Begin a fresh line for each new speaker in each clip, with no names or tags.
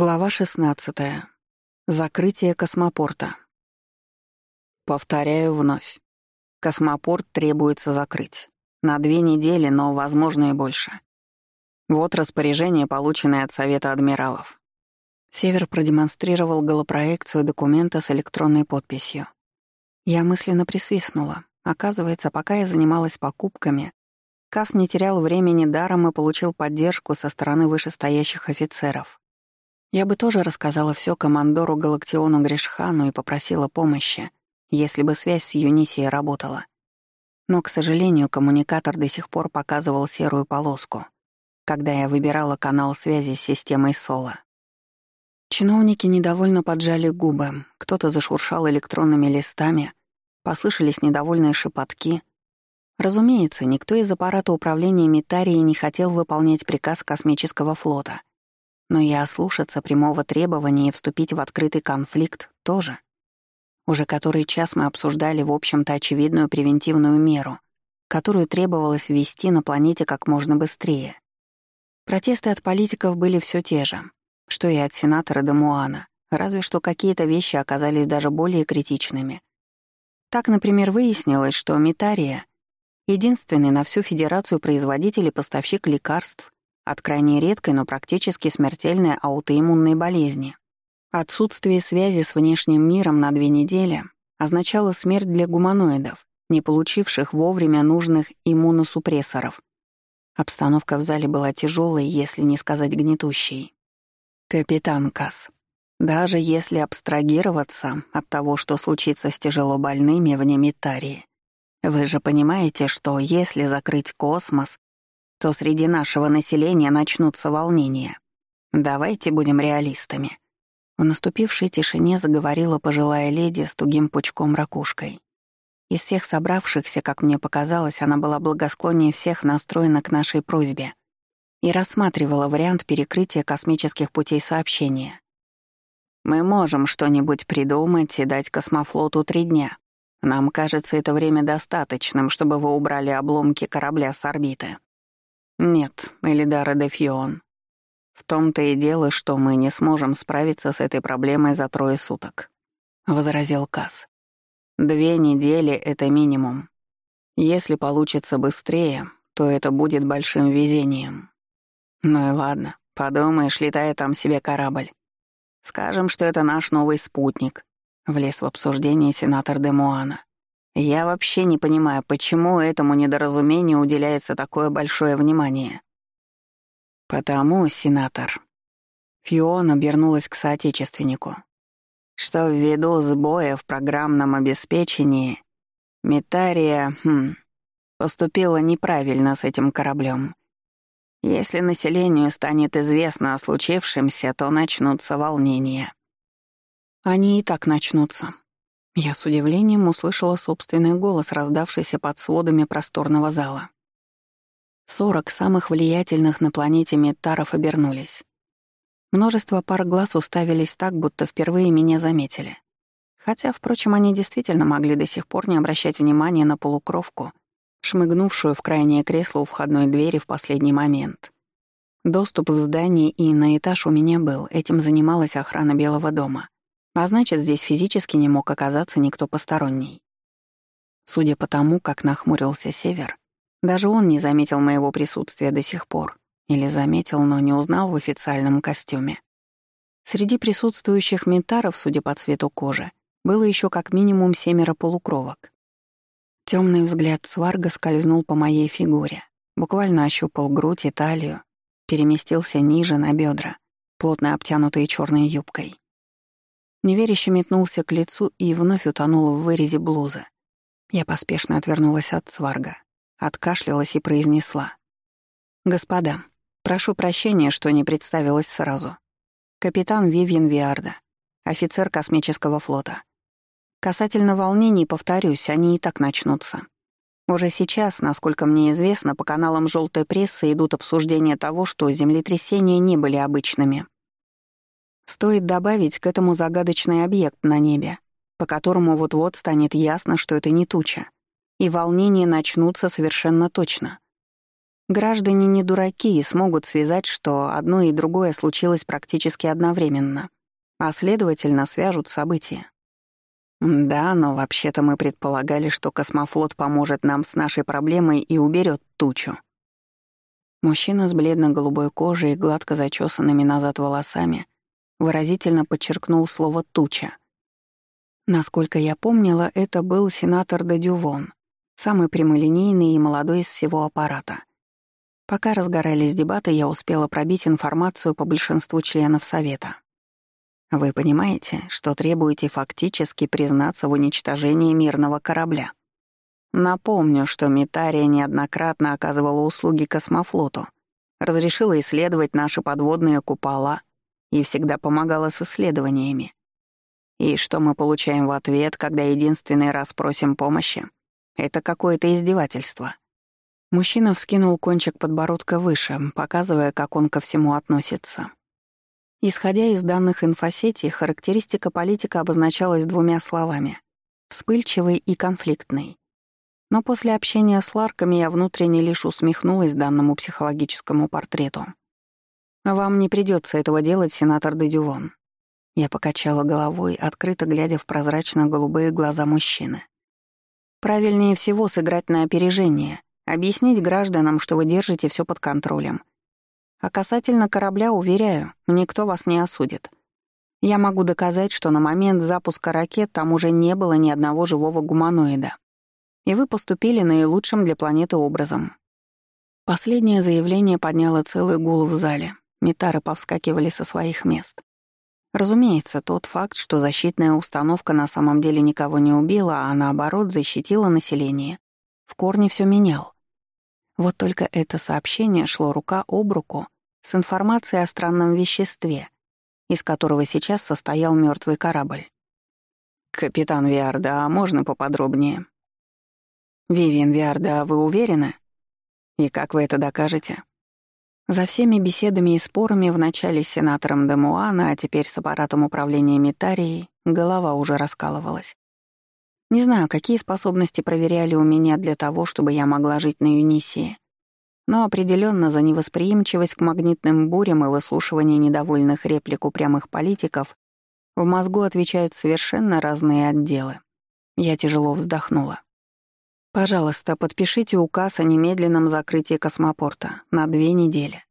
Глава 16. Закрытие космопорта. Повторяю вновь. Космопорт требуется закрыть. На две недели, но, возможно, и больше. Вот распоряжение, полученное от Совета адмиралов. Север продемонстрировал голопроекцию документа с электронной подписью. Я мысленно присвистнула. Оказывается, пока я занималась покупками, Кас не терял времени даром и получил поддержку со стороны вышестоящих офицеров. Я бы тоже рассказала все командору Галактиону Гришхану и попросила помощи, если бы связь с Юнисией работала. Но, к сожалению, коммуникатор до сих пор показывал серую полоску, когда я выбирала канал связи с системой Сола. Чиновники недовольно поджали губы, кто-то зашуршал электронными листами, послышались недовольные шепотки. Разумеется, никто из аппарата управления Митарии не хотел выполнять приказ космического флота — но и ослушаться прямого требования и вступить в открытый конфликт тоже. Уже который час мы обсуждали, в общем-то, очевидную превентивную меру, которую требовалось ввести на планете как можно быстрее. Протесты от политиков были все те же, что и от сенатора Демуана, разве что какие-то вещи оказались даже более критичными. Так, например, выяснилось, что Митария — единственный на всю Федерацию производитель и поставщик лекарств от крайне редкой, но практически смертельной аутоиммунной болезни. Отсутствие связи с внешним миром на две недели означало смерть для гуманоидов, не получивших вовремя нужных иммуносупрессоров. Обстановка в зале была тяжелой, если не сказать гнетущей. «Капитан Касс, даже если абстрагироваться от того, что случится с тяжело больными в Немитарии, вы же понимаете, что если закрыть космос, то среди нашего населения начнутся волнения. Давайте будем реалистами». В наступившей тишине заговорила пожилая леди с тугим пучком ракушкой. Из всех собравшихся, как мне показалось, она была благосклоннее всех настроена к нашей просьбе и рассматривала вариант перекрытия космических путей сообщения. «Мы можем что-нибудь придумать и дать космофлоту три дня. Нам кажется это время достаточным, чтобы вы убрали обломки корабля с орбиты». «Нет, Элидара де Фион. В том-то и дело, что мы не сможем справиться с этой проблемой за трое суток», — возразил Касс. «Две недели — это минимум. Если получится быстрее, то это будет большим везением. Ну и ладно, подумаешь, летая там себе корабль. Скажем, что это наш новый спутник», — влез в обсуждение сенатор де Муана. Я вообще не понимаю, почему этому недоразумению уделяется такое большое внимание. Потому, сенатор. Фиона обернулась к соотечественнику. Что ввиду сбоя в программном обеспечении Метария, хм, поступила неправильно с этим кораблем. Если населению станет известно о случившемся, то начнутся волнения. Они и так начнутся, я с удивлением услышала собственный голос, раздавшийся под сводами просторного зала. Сорок самых влиятельных на планете метаров обернулись. Множество пар глаз уставились так, будто впервые меня заметили. Хотя, впрочем, они действительно могли до сих пор не обращать внимания на полукровку, шмыгнувшую в крайнее кресло у входной двери в последний момент. Доступ в здание и на этаж у меня был, этим занималась охрана Белого дома. А значит, здесь физически не мог оказаться никто посторонний. Судя по тому, как нахмурился Север, даже он не заметил моего присутствия до сих пор. Или заметил, но не узнал в официальном костюме. Среди присутствующих ментаров, судя по цвету кожи, было еще как минимум семеро полукровок. Темный взгляд сварга скользнул по моей фигуре, буквально ощупал грудь и талию, переместился ниже на бедра, плотно обтянутые черной юбкой. Неверяще метнулся к лицу и вновь утонул в вырезе блузы. Я поспешно отвернулась от сварга, откашлялась и произнесла. «Господа, прошу прощения, что не представилась сразу. Капитан Вивьен Виарда, офицер космического флота. Касательно волнений, повторюсь, они и так начнутся. Уже сейчас, насколько мне известно, по каналам желтой прессы идут обсуждения того, что землетрясения не были обычными. Стоит добавить к этому загадочный объект на небе, по которому вот-вот станет ясно, что это не туча, и волнения начнутся совершенно точно. Граждане не дураки и смогут связать, что одно и другое случилось практически одновременно, а следовательно свяжут события. Да, но вообще-то мы предполагали, что космофлот поможет нам с нашей проблемой и уберет тучу. Мужчина с бледно-голубой кожей и гладко зачесанными назад волосами выразительно подчеркнул слово «туча». Насколько я помнила, это был сенатор Дадювон, самый прямолинейный и молодой из всего аппарата. Пока разгорались дебаты, я успела пробить информацию по большинству членов Совета. Вы понимаете, что требуете фактически признаться в уничтожении мирного корабля. Напомню, что Митария неоднократно оказывала услуги космофлоту, разрешила исследовать наши подводные купола и всегда помогала с исследованиями. И что мы получаем в ответ, когда единственный раз просим помощи? Это какое-то издевательство. Мужчина вскинул кончик подбородка выше, показывая, как он ко всему относится. Исходя из данных инфосети, характеристика политика обозначалась двумя словами — вспыльчивый и конфликтный. Но после общения с Ларками я внутренне лишь усмехнулась данному психологическому портрету. «Вам не придется этого делать, сенатор Дедювон». Я покачала головой, открыто глядя в прозрачно-голубые глаза мужчины. «Правильнее всего сыграть на опережение, Объяснить гражданам, что вы держите все под контролем. А касательно корабля, уверяю, никто вас не осудит. Я могу доказать, что на момент запуска ракет там уже не было ни одного живого гуманоида. И вы поступили наилучшим для планеты образом. Последнее заявление подняло целый гул в зале. Метары повскакивали со своих мест. Разумеется, тот факт, что защитная установка на самом деле никого не убила, а наоборот защитила население, в корне все менял. Вот только это сообщение шло рука об руку с информацией о странном веществе, из которого сейчас состоял мертвый корабль. «Капитан Виарда, а можно поподробнее?» «Вивиан Виарда, вы уверены? И как вы это докажете?» За всеми беседами и спорами вначале с сенатором Демуана, а теперь с аппаратом управления Митарией, голова уже раскалывалась. Не знаю, какие способности проверяли у меня для того, чтобы я могла жить на Юнисии. Но определенно за невосприимчивость к магнитным бурям и выслушивание недовольных реплик упрямых политиков в мозгу отвечают совершенно разные отделы. Я тяжело вздохнула. «Пожалуйста, подпишите указ о немедленном закрытии космопорта на две недели.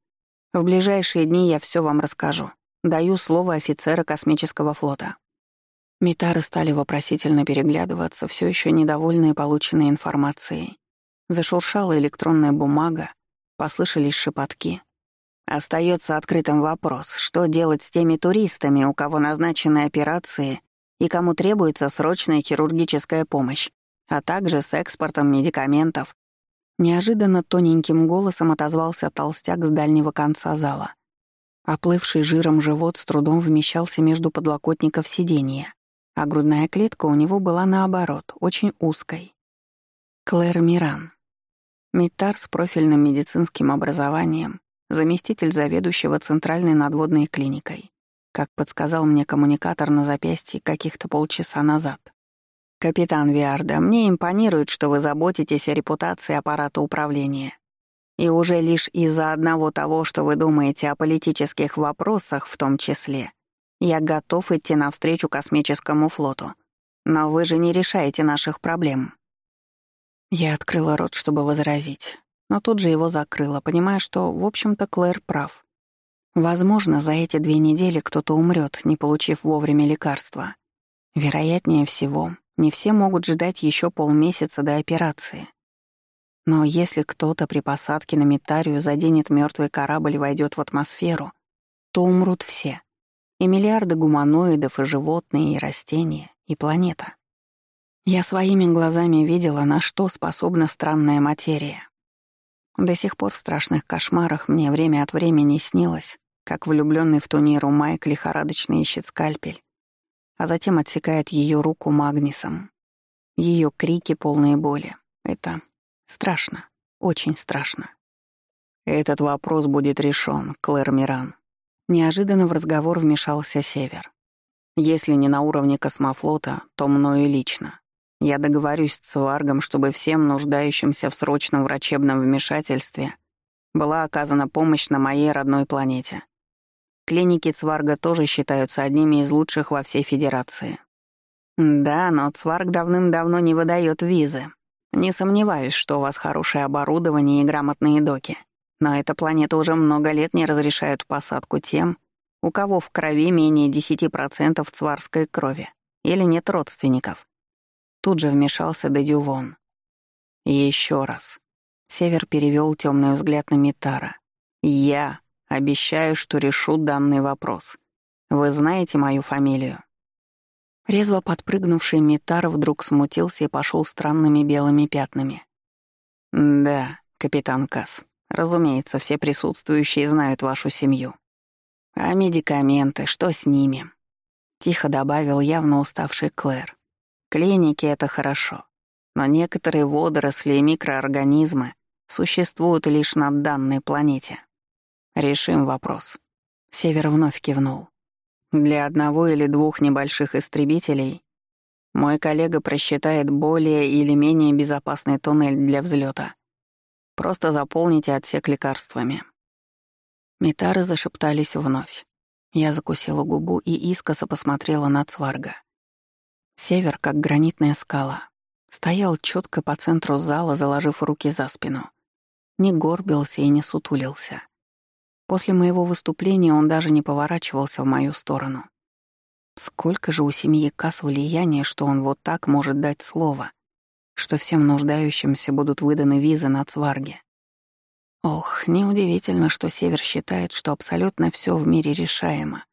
В ближайшие дни я все вам расскажу. Даю слово офицера космического флота». Митары стали вопросительно переглядываться, все еще недовольные полученной информацией. Зашуршала электронная бумага, послышались шепотки. Остается открытым вопрос, что делать с теми туристами, у кого назначены операции и кому требуется срочная хирургическая помощь, а также с экспортом медикаментов. Неожиданно тоненьким голосом отозвался толстяк с дальнего конца зала. Оплывший жиром живот с трудом вмещался между подлокотников сиденья а грудная клетка у него была наоборот, очень узкой. Клэр Миран. Митар с профильным медицинским образованием, заместитель заведующего Центральной надводной клиникой, как подсказал мне коммуникатор на запястье каких-то полчаса назад. «Капитан Виарда, мне импонирует, что вы заботитесь о репутации аппарата управления. И уже лишь из-за одного того, что вы думаете о политических вопросах в том числе, я готов идти навстречу космическому флоту. Но вы же не решаете наших проблем». Я открыла рот, чтобы возразить, но тут же его закрыла, понимая, что, в общем-то, Клэр прав. Возможно, за эти две недели кто-то умрет, не получив вовремя лекарства. Вероятнее всего, не все могут ждать еще полмесяца до операции. Но если кто-то при посадке на Метарию заденет мертвый корабль и войдет в атмосферу, то умрут все и миллиарды гуманоидов, и животные, и растения, и планета. Я своими глазами видела, на что способна странная материя. До сих пор в страшных кошмарах мне время от времени снилось, как влюбленный в Туниру Майк лихорадочно ищет скальпель, а затем отсекает ее руку магнисом. Ее крики полные боли. Это страшно, очень страшно. Этот вопрос будет решен, Клэр Миран, Неожиданно в разговор вмешался Север. Если не на уровне космофлота, то мною лично. Я договорюсь с Цваргом, чтобы всем нуждающимся в срочном врачебном вмешательстве была оказана помощь на моей родной планете. Клиники Цварга тоже считаются одними из лучших во всей Федерации. Да, но Цварг давным-давно не выдает визы. Не сомневаюсь, что у вас хорошее оборудование и грамотные доки. Но эта планета уже много лет не разрешают посадку тем, у кого в крови менее 10% цварской крови или нет родственников. Тут же вмешался Дедювон. Еще раз. Север перевел темный взгляд на Митара. Я Обещаю, что решу данный вопрос. Вы знаете мою фамилию?» Резво подпрыгнувший Митар вдруг смутился и пошел странными белыми пятнами. «Да, капитан Касс. Разумеется, все присутствующие знают вашу семью. А медикаменты, что с ними?» Тихо добавил явно уставший Клэр. «Клиники — это хорошо, но некоторые водоросли и микроорганизмы существуют лишь на данной планете. Решим вопрос. Север вновь кивнул. Для одного или двух небольших истребителей мой коллега просчитает более или менее безопасный туннель для взлета. Просто заполните отсек лекарствами. Метары зашептались вновь. Я закусила губу и искоса посмотрела на Цварга. Север, как гранитная скала, стоял четко по центру зала, заложив руки за спину. Не горбился и не сутулился. После моего выступления он даже не поворачивался в мою сторону. Сколько же у семьи Касс влияния, что он вот так может дать слово, что всем нуждающимся будут выданы визы на Цварге. Ох, неудивительно, что Север считает, что абсолютно все в мире решаемо.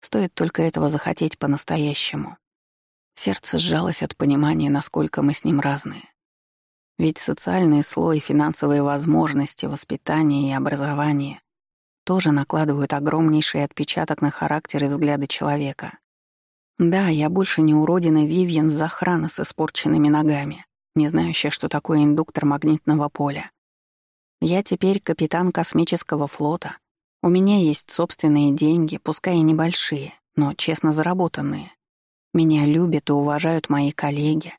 Стоит только этого захотеть по-настоящему. Сердце сжалось от понимания, насколько мы с ним разные. Ведь социальный слой, финансовые возможности, воспитание и образование тоже накладывают огромнейший отпечаток на характер и взгляды человека. Да, я больше не уродина Вивьен Захрана с испорченными ногами, не знающая, что такое индуктор магнитного поля. Я теперь капитан космического флота. У меня есть собственные деньги, пускай и небольшие, но честно заработанные. Меня любят и уважают мои коллеги.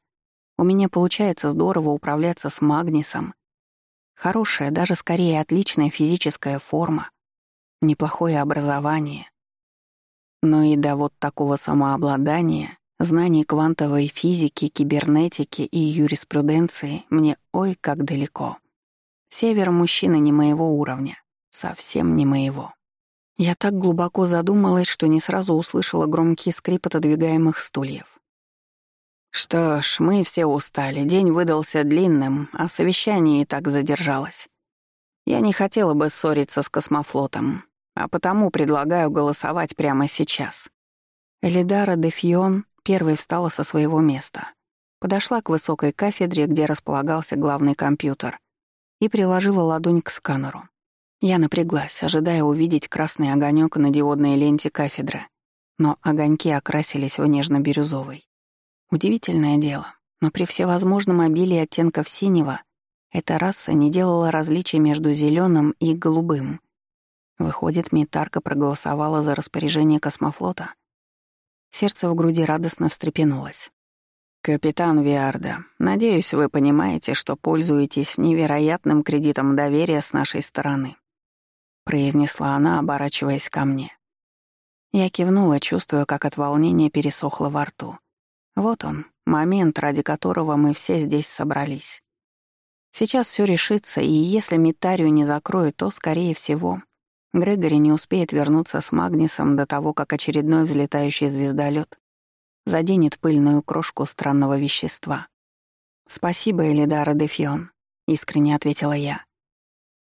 У меня получается здорово управляться с Магнисом. Хорошая, даже скорее отличная физическая форма — неплохое образование. Но и до вот такого самообладания, знаний квантовой физики, кибернетики и юриспруденции мне ой как далеко. Север мужчины не моего уровня, совсем не моего. Я так глубоко задумалась, что не сразу услышала громкий скрип отодвигаемых стульев. Что ж, мы все устали, день выдался длинным, а совещание и так задержалось. Я не хотела бы ссориться с космофлотом, а потому предлагаю голосовать прямо сейчас». Элидара де Фион первой встала со своего места, подошла к высокой кафедре, где располагался главный компьютер, и приложила ладонь к сканеру. Я напряглась, ожидая увидеть красный огонек на диодной ленте кафедры, но огоньки окрасились в нежно-бирюзовый. Удивительное дело, но при всевозможном обилии оттенков синего эта раса не делала различия между зеленым и голубым — Выходит, Митарка проголосовала за распоряжение космофлота. Сердце в груди радостно встрепенулось. «Капитан Виарда, надеюсь, вы понимаете, что пользуетесь невероятным кредитом доверия с нашей стороны», произнесла она, оборачиваясь ко мне. Я кивнула, чувствуя, как от волнения пересохло во рту. Вот он, момент, ради которого мы все здесь собрались. Сейчас все решится, и если Митарию не закроют, то, скорее всего, Грегори не успеет вернуться с Магнисом до того, как очередной взлетающий звездолет заденет пыльную крошку странного вещества. «Спасибо, Элидара Дефион», — искренне ответила я.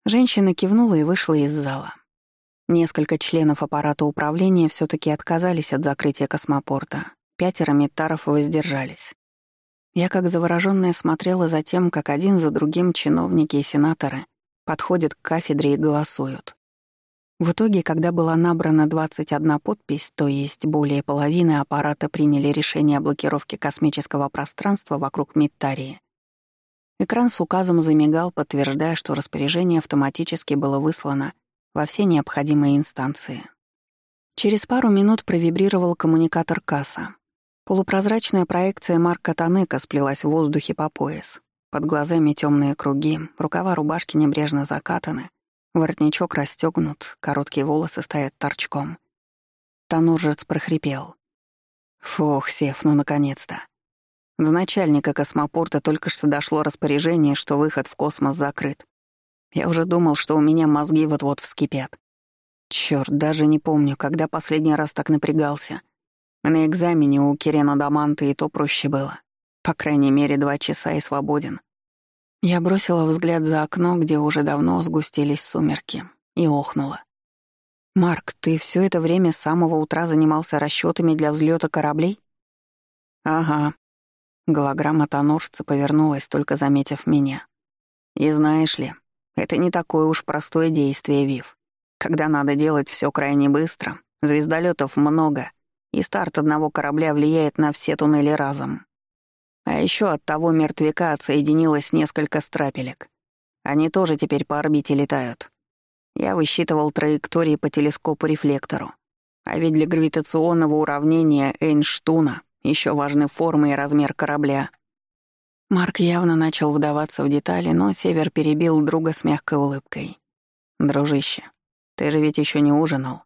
Женщина кивнула и вышла из зала. Несколько членов аппарата управления все таки отказались от закрытия космопорта. Пятеро метаров воздержались. Я как заворожённая смотрела за тем, как один за другим чиновники и сенаторы подходят к кафедре и голосуют. В итоге, когда была набрана 21 подпись, то есть более половины аппарата приняли решение о блокировке космического пространства вокруг Миттарии, экран с указом замигал, подтверждая, что распоряжение автоматически было выслано во все необходимые инстанции. Через пару минут провибрировал коммуникатор касса. Полупрозрачная проекция Марка Танека сплелась в воздухе по пояс. Под глазами темные круги, рукава рубашки небрежно закатаны, Воротничок расстегнут, короткие волосы стоят торчком. Тануржец прохрипел. Фух, Сев, ну наконец-то. До начальника космопорта только что дошло распоряжение, что выход в космос закрыт. Я уже думал, что у меня мозги вот-вот вскипят. Чёрт, даже не помню, когда последний раз так напрягался. На экзамене у Кирена Даманта и то проще было. По крайней мере, два часа и свободен. Я бросила взгляд за окно, где уже давно сгустились сумерки, и охнула. «Марк, ты все это время с самого утра занимался расчетами для взлета кораблей?» «Ага». Голограмма тоноржца повернулась, только заметив меня. «И знаешь ли, это не такое уж простое действие, Вив. Когда надо делать все крайне быстро, звездолетов много, и старт одного корабля влияет на все туннели разом. А еще от того мертвяка отсоединилось несколько страпелек. Они тоже теперь по орбите летают. Я высчитывал траектории по телескопу-рефлектору. А ведь для гравитационного уравнения Эйнштуна еще важны формы и размер корабля. Марк явно начал вдаваться в детали, но Север перебил друга с мягкой улыбкой. «Дружище, ты же ведь еще не ужинал.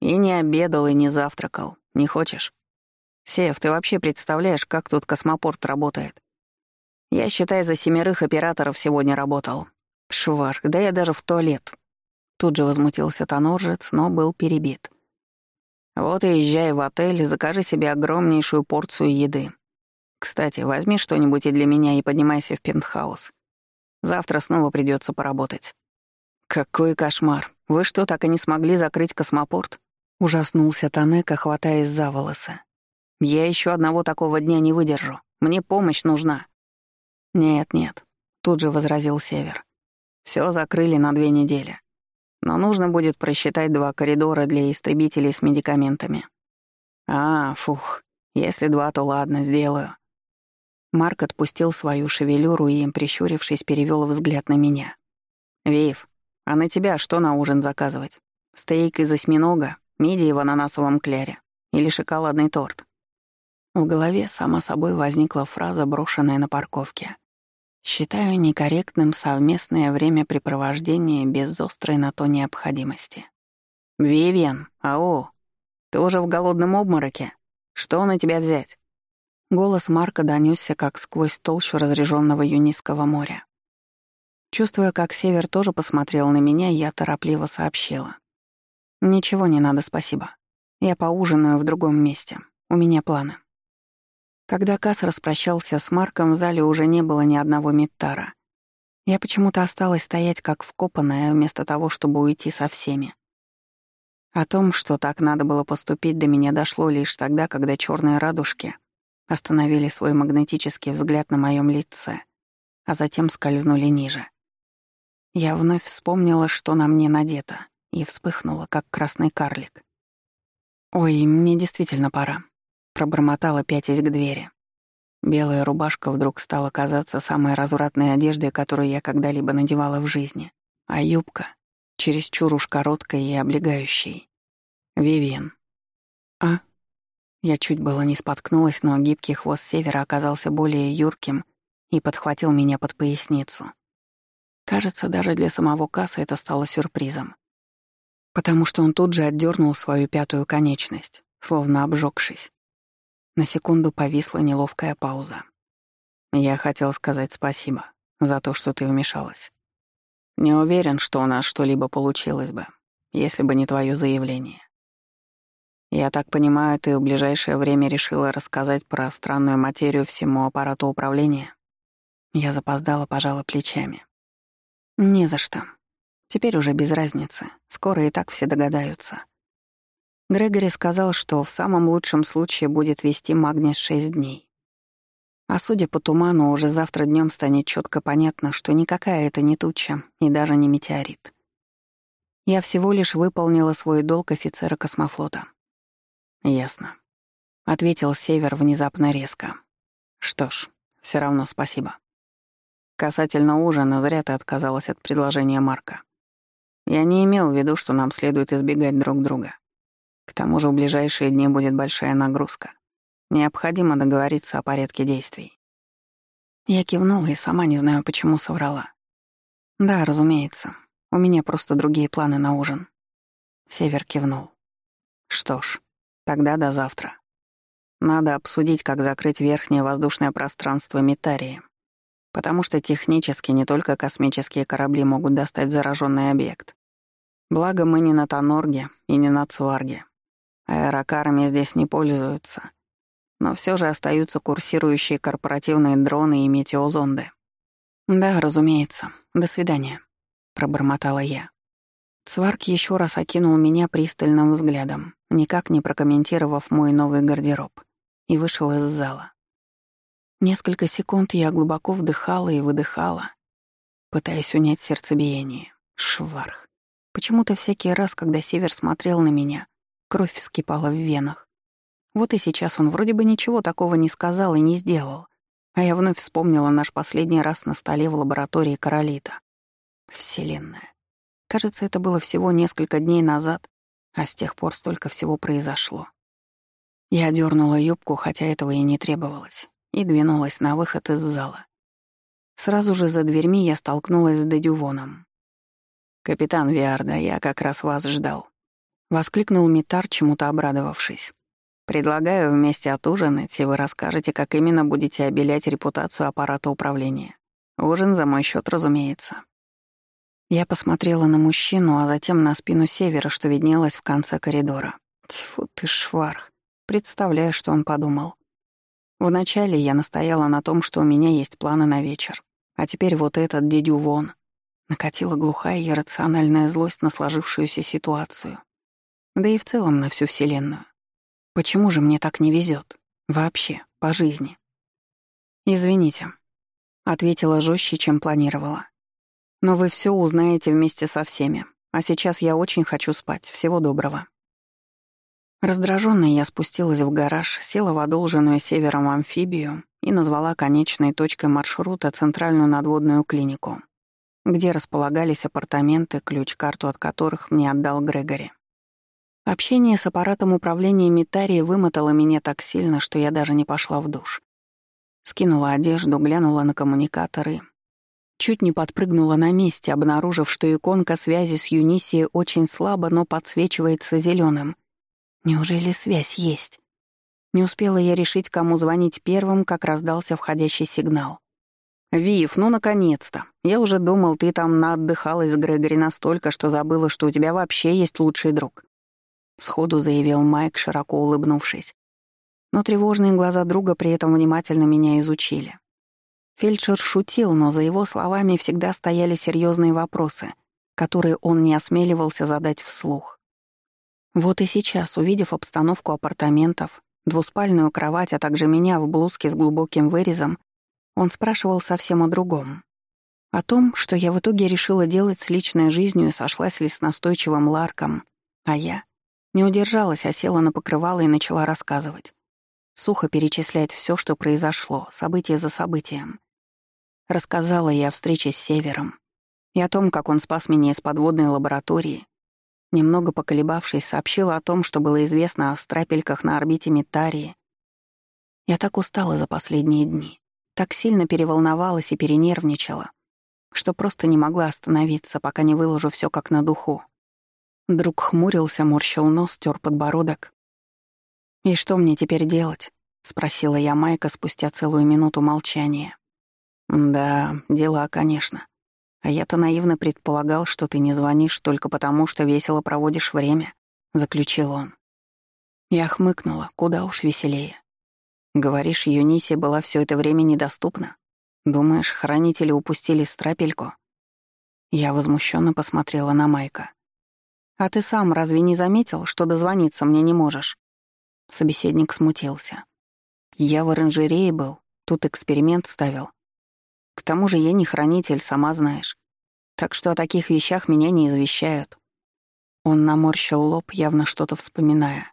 И не обедал, и не завтракал. Не хочешь? Сев, ты вообще представляешь, как тут космопорт работает? Я, считай, за семерых операторов сегодня работал. Шварх, да я даже в туалет Тут же возмутился тоноржец, но был перебит. «Вот и езжай в отель, закажи себе огромнейшую порцию еды. Кстати, возьми что-нибудь и для меня и поднимайся в пентхаус. Завтра снова придется поработать». «Какой кошмар! Вы что, так и не смогли закрыть космопорт?» Ужаснулся Танека, хватаясь за волосы. «Я еще одного такого дня не выдержу. Мне помощь нужна». «Нет-нет», — тут же возразил Север. Все закрыли на две недели. Но нужно будет просчитать два коридора для истребителей с медикаментами. А, фух, если два, то ладно, сделаю. Марк отпустил свою шевелюру и, прищурившись, перевел взгляд на меня. «Вив, а на тебя что на ужин заказывать? Стейк из осьминога, мидии в ананасовом кляре или шоколадный торт?» В голове сама собой возникла фраза, брошенная на парковке. Считаю некорректным совместное времяпрепровождение без острой на то необходимости. «Вивиан, ау, ты уже в голодном обмороке? Что на тебя взять?» Голос Марка донёсся, как сквозь толщу разреженного Юнийского моря. Чувствуя, как Север тоже посмотрел на меня, я торопливо сообщила. «Ничего не надо, спасибо. Я поужинаю в другом месте. У меня планы». Когда Касс распрощался с Марком, в зале уже не было ни одного Миттара. Я почему-то осталась стоять как вкопанная, вместо того, чтобы уйти со всеми. О том, что так надо было поступить, до меня дошло лишь тогда, когда черные радужки остановили свой магнетический взгляд на моем лице, а затем скользнули ниже. Я вновь вспомнила, что на мне надето, и вспыхнула, как красный карлик. «Ой, мне действительно пора», Пробормотала, пятясь к двери. Белая рубашка вдруг стала казаться самой развратной одеждой, которую я когда-либо надевала в жизни. А юбка — чересчур уж короткой и облегающей. Вивиан. «А?» Я чуть было не споткнулась, но гибкий хвост севера оказался более юрким и подхватил меня под поясницу. Кажется, даже для самого Касса это стало сюрпризом. Потому что он тут же отдернул свою пятую конечность, словно обжегшись. На секунду повисла неловкая пауза. Я хотел сказать спасибо за то, что ты вмешалась. Не уверен, что у нас что-либо получилось бы, если бы не твое заявление. Я так понимаю, ты в ближайшее время решила рассказать про странную материю всему аппарату управления? Я запоздала, пожала плечами. Не за что. Теперь уже без разницы. Скоро и так все догадаются. Грегори сказал, что в самом лучшем случае будет вести Магнис шесть дней. А судя по туману, уже завтра днем станет четко понятно, что никакая это не туча и даже не метеорит. Я всего лишь выполнила свой долг офицера космофлота. «Ясно», — ответил Север внезапно резко. «Что ж, все равно спасибо. Касательно ужина, зря ты отказалась от предложения Марка. Я не имел в виду, что нам следует избегать друг друга. К тому же в ближайшие дни будет большая нагрузка. Необходимо договориться о порядке действий. Я кивнула и сама не знаю, почему соврала. Да, разумеется. У меня просто другие планы на ужин. Север кивнул. Что ж, тогда до завтра. Надо обсудить, как закрыть верхнее воздушное пространство Митарии. Потому что технически не только космические корабли могут достать зараженный объект. Благо мы не на Тонорге и не на Цварге. Аэрокарами здесь не пользуются. Но все же остаются курсирующие корпоративные дроны и метеозонды. «Да, разумеется. До свидания», — пробормотала я. Цварк еще раз окинул меня пристальным взглядом, никак не прокомментировав мой новый гардероб, и вышел из зала. Несколько секунд я глубоко вдыхала и выдыхала, пытаясь унять сердцебиение. Шварх. Почему-то всякий раз, когда Север смотрел на меня, кровь вскипала в венах. Вот и сейчас он вроде бы ничего такого не сказал и не сделал. А я вновь вспомнила наш последний раз на столе в лаборатории Королита. Вселенная. Кажется, это было всего несколько дней назад, а с тех пор столько всего произошло. Я дернула юбку, хотя этого и не требовалось, и двинулась на выход из зала. Сразу же за дверьми я столкнулась с Дедювоном. «Капитан Виарда, я как раз вас ждал», — воскликнул Митар, чему-то обрадовавшись. «Предлагаю вместе отужинать, и вы расскажете, как именно будете обелять репутацию аппарата управления. Ужин за мой счет, разумеется». Я посмотрела на мужчину, а затем на спину Севера, что виднелась в конце коридора. Тьфу ты, шварх. Представляю, что он подумал. Вначале я настояла на том, что у меня есть планы на вечер. А теперь вот этот дедю вон. Накатила глухая и иррациональная злость на сложившуюся ситуацию. Да и в целом на всю Вселенную. Почему же мне так не везет? Вообще, по жизни. «Извините», — ответила жестче, чем планировала. «Но вы все узнаете вместе со всеми. А сейчас я очень хочу спать. Всего доброго». Раздражённая я спустилась в гараж, села в одолженную севером амфибию и назвала конечной точкой маршрута центральную надводную клинику где располагались апартаменты, ключ-карту от которых мне отдал Грегори. Общение с аппаратом управления Митарии вымотало меня так сильно, что я даже не пошла в душ. Скинула одежду, глянула на коммуникаторы. Чуть не подпрыгнула на месте, обнаружив, что иконка связи с Юнисией очень слабо, но подсвечивается зеленым. Неужели связь есть? Не успела я решить, кому звонить первым, как раздался входящий сигнал. «Вив, ну наконец-то! Я уже думал, ты там наотдыхалась с Грегори настолько, что забыла, что у тебя вообще есть лучший друг». Сходу заявил Майк, широко улыбнувшись. Но тревожные глаза друга при этом внимательно меня изучили. Фельдшер шутил, но за его словами всегда стояли серьезные вопросы, которые он не осмеливался задать вслух. Вот и сейчас, увидев обстановку апартаментов, двуспальную кровать, а также меня в блузке с глубоким вырезом, он спрашивал совсем о другом. О том, что я в итоге решила делать с личной жизнью и сошлась ли с настойчивым Ларком, а я не удержалась, а села на покрывало и начала рассказывать. Сухо перечислять все, что произошло, событие за событием. Рассказала я о встрече с Севером и о том, как он спас меня из подводной лаборатории. Немного поколебавшись, сообщила о том, что было известно о страпельках на орбите Метарии. Я так устала за последние дни так сильно переволновалась и перенервничала, что просто не могла остановиться, пока не выложу все как на духу. Друг хмурился, морщил нос, тер подбородок. «И что мне теперь делать?» — спросила я Майка спустя целую минуту молчания. «Да, дела, конечно. А я-то наивно предполагал, что ты не звонишь только потому, что весело проводишь время», — заключил он. Я хмыкнула, куда уж веселее. Говоришь, Юнисе была все это время недоступна? Думаешь, хранители упустили страпельку? Я возмущенно посмотрела на Майка. А ты сам разве не заметил, что дозвониться мне не можешь? Собеседник смутился. Я в оранжерее был, тут эксперимент ставил. К тому же я не хранитель, сама знаешь. Так что о таких вещах меня не извещают. Он наморщил лоб, явно что-то вспоминая.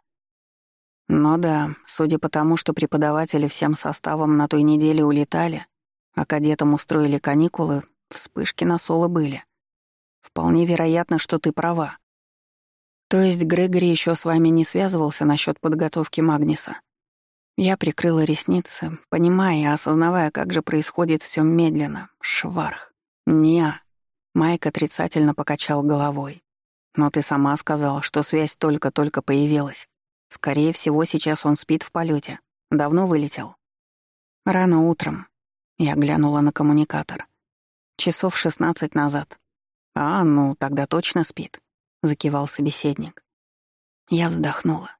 Ну да, судя по тому, что преподаватели всем составом на той неделе улетали, а кадетам устроили каникулы, вспышки на соло были. Вполне вероятно, что ты права. То есть Грегори еще с вами не связывался насчет подготовки Магниса? Я прикрыла ресницы, понимая и осознавая, как же происходит все медленно. Шварх. Неа. Майк отрицательно покачал головой. «Но ты сама сказала, что связь только-только появилась. Скорее всего, сейчас он спит в полете. Давно вылетел?» «Рано утром». Я глянула на коммуникатор. «Часов шестнадцать назад». «А, ну, тогда точно спит», — закивал собеседник. Я вздохнула.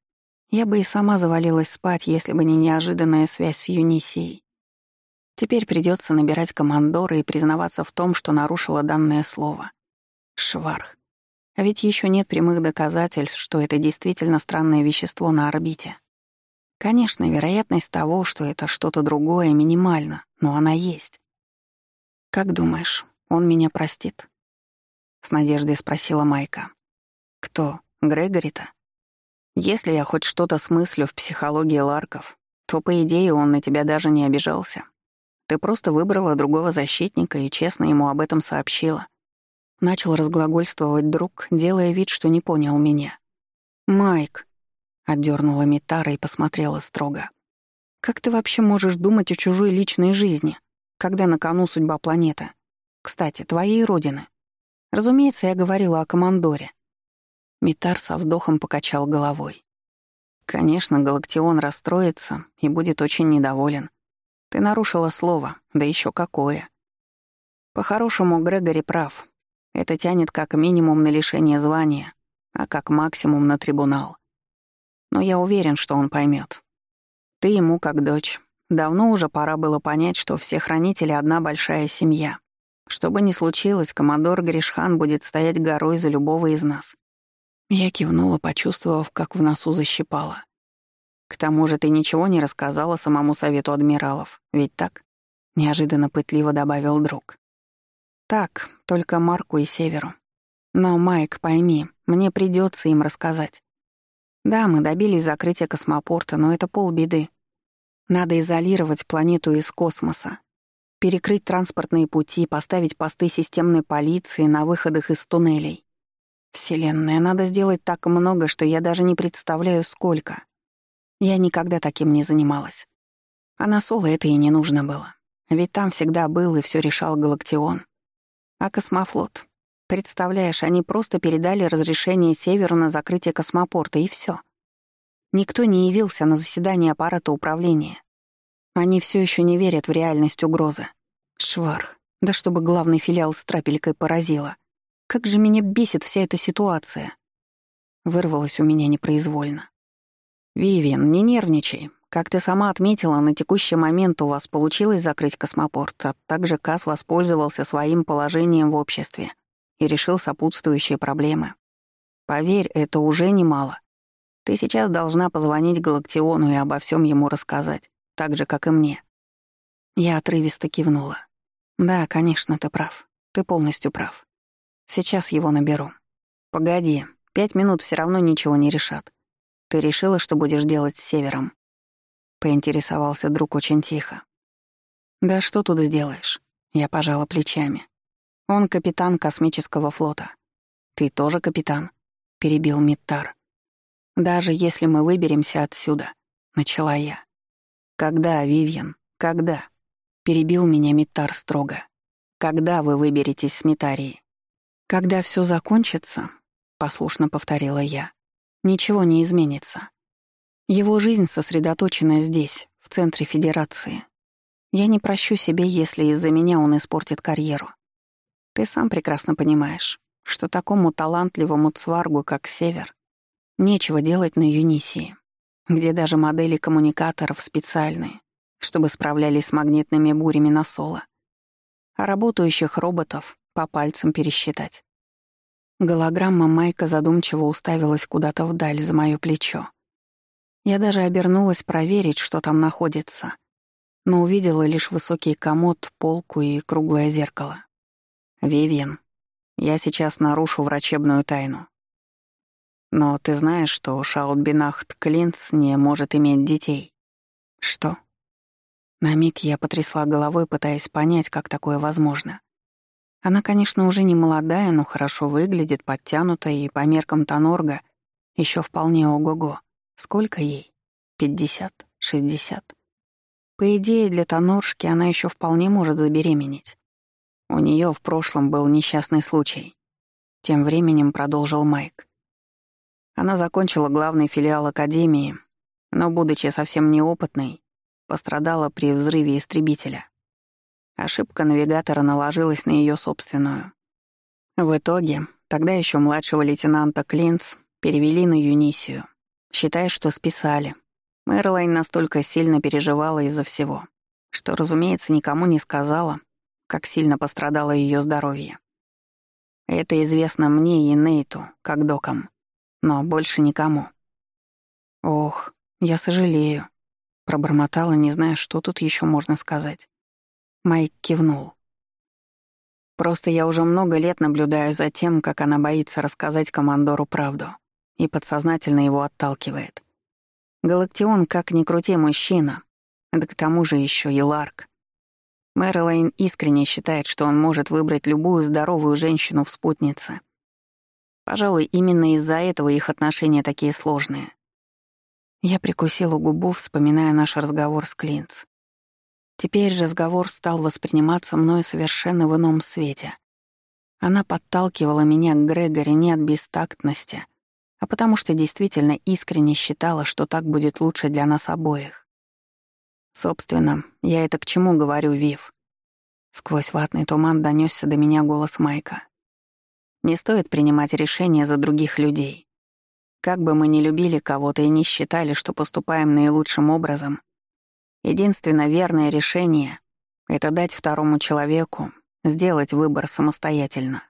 Я бы и сама завалилась спать, если бы не неожиданная связь с Юнисией. Теперь придется набирать командора и признаваться в том, что нарушила данное слово. Шварх. А ведь еще нет прямых доказательств, что это действительно странное вещество на орбите. Конечно, вероятность того, что это что-то другое, минимальна, но она есть. «Как думаешь, он меня простит?» С надеждой спросила Майка. «Кто? Грегори-то?» «Если я хоть что-то смыслю в психологии Ларков, то, по идее, он на тебя даже не обижался. Ты просто выбрала другого защитника и честно ему об этом сообщила. Начал разглагольствовать друг, делая вид, что не понял меня. «Майк», — отдернула Митара и посмотрела строго. «Как ты вообще можешь думать о чужой личной жизни, когда на кону судьба планеты? Кстати, твоей родины. Разумеется, я говорила о командоре». Митар со вздохом покачал головой. Конечно, Галактион расстроится и будет очень недоволен. Ты нарушила слово, да еще какое. По-хорошему, Грегори прав. Это тянет как минимум на лишение звания, а как максимум на трибунал. Но я уверен, что он поймет. Ты ему как дочь. Давно уже пора было понять, что все хранители — одна большая семья. Что бы ни случилось, командор Гришхан будет стоять горой за любого из нас. Я кивнула, почувствовав, как в носу защипала. К тому же ты ничего не рассказала самому совету адмиралов, ведь так? Неожиданно пытливо добавил друг. Так, только Марку и Северу. Но, Майк, пойми, мне придется им рассказать. Да, мы добились закрытия космопорта, но это полбеды. Надо изолировать планету из космоса, перекрыть транспортные пути, поставить посты системной полиции на выходах из туннелей. Вселенная, надо сделать так много, что я даже не представляю, сколько. Я никогда таким не занималась. А на Соло это и не нужно было. Ведь там всегда был и все решал Галактион. А космофлот? Представляешь, они просто передали разрешение Северу на закрытие космопорта, и все. Никто не явился на заседание аппарата управления. Они все еще не верят в реальность угрозы. Шварх. Да чтобы главный филиал с трапелькой поразило. Как же меня бесит вся эта ситуация. Вырвалось у меня непроизвольно. «Вивиан, не нервничай. Как ты сама отметила, на текущий момент у вас получилось закрыть космопорт, а также КАС воспользовался своим положением в обществе и решил сопутствующие проблемы. Поверь, это уже немало. Ты сейчас должна позвонить Галактиону и обо всем ему рассказать, так же, как и мне». Я отрывисто кивнула. «Да, конечно, ты прав. Ты полностью прав. Сейчас его наберу. Погоди, пять минут все равно ничего не решат. «Ты решила, что будешь делать с Севером?» Поинтересовался друг очень тихо. «Да что тут сделаешь?» Я пожала плечами. «Он капитан космического флота». «Ты тоже капитан?» — перебил Миттар. «Даже если мы выберемся отсюда», — начала я. «Когда, Вивьен, когда?» — перебил меня Миттар строго. «Когда вы выберетесь с Митарии?» «Когда все закончится», — послушно повторила я ничего не изменится. Его жизнь сосредоточена здесь, в центре Федерации. Я не прощу себе, если из-за меня он испортит карьеру. Ты сам прекрасно понимаешь, что такому талантливому цваргу, как Север, нечего делать на Юнисии, где даже модели коммуникаторов специальные, чтобы справлялись с магнитными бурями на соло, а работающих роботов по пальцам пересчитать. Голограмма Майка задумчиво уставилась куда-то вдаль за моё плечо. Я даже обернулась проверить, что там находится, но увидела лишь высокий комод, полку и круглое зеркало. «Вивьен, я сейчас нарушу врачебную тайну. Но ты знаешь, что Шаутбинахт Клинц не может иметь детей?» «Что?» На миг я потрясла головой, пытаясь понять, как такое возможно. Она, конечно, уже не молодая, но хорошо выглядит, подтянутая и по меркам Тонорга еще вполне ого-го. Сколько ей? Пятьдесят? Шестьдесят? По идее, для Тоноршки она еще вполне может забеременеть. У нее в прошлом был несчастный случай. Тем временем продолжил Майк. Она закончила главный филиал Академии, но, будучи совсем неопытной, пострадала при взрыве истребителя. Ошибка навигатора наложилась на ее собственную. В итоге, тогда еще младшего лейтенанта Клинц перевели на Юнисию, считая, что списали. Мэрилайн настолько сильно переживала из-за всего, что, разумеется, никому не сказала, как сильно пострадало ее здоровье. Это известно мне и Нейту, как докам, но больше никому. Ох, я сожалею, пробормотала, не зная, что тут еще можно сказать. Майк кивнул. Просто я уже много лет наблюдаю за тем, как она боится рассказать командору правду и подсознательно его отталкивает. Галактион, как ни крути, мужчина, да к тому же еще и Ларк. Мэрилайн искренне считает, что он может выбрать любую здоровую женщину в спутнице. Пожалуй, именно из-за этого их отношения такие сложные. Я прикусила губу, вспоминая наш разговор с Клинц. Теперь разговор стал восприниматься мною совершенно в ином свете. Она подталкивала меня к Грегори не от бестактности, а потому что действительно искренне считала, что так будет лучше для нас обоих. Собственно, я это к чему говорю, Вив? Сквозь ватный туман донесся до меня голос Майка. Не стоит принимать решения за других людей. Как бы мы ни любили кого-то и не считали, что поступаем наилучшим образом, единственное верное решение — это дать второму человеку сделать выбор самостоятельно.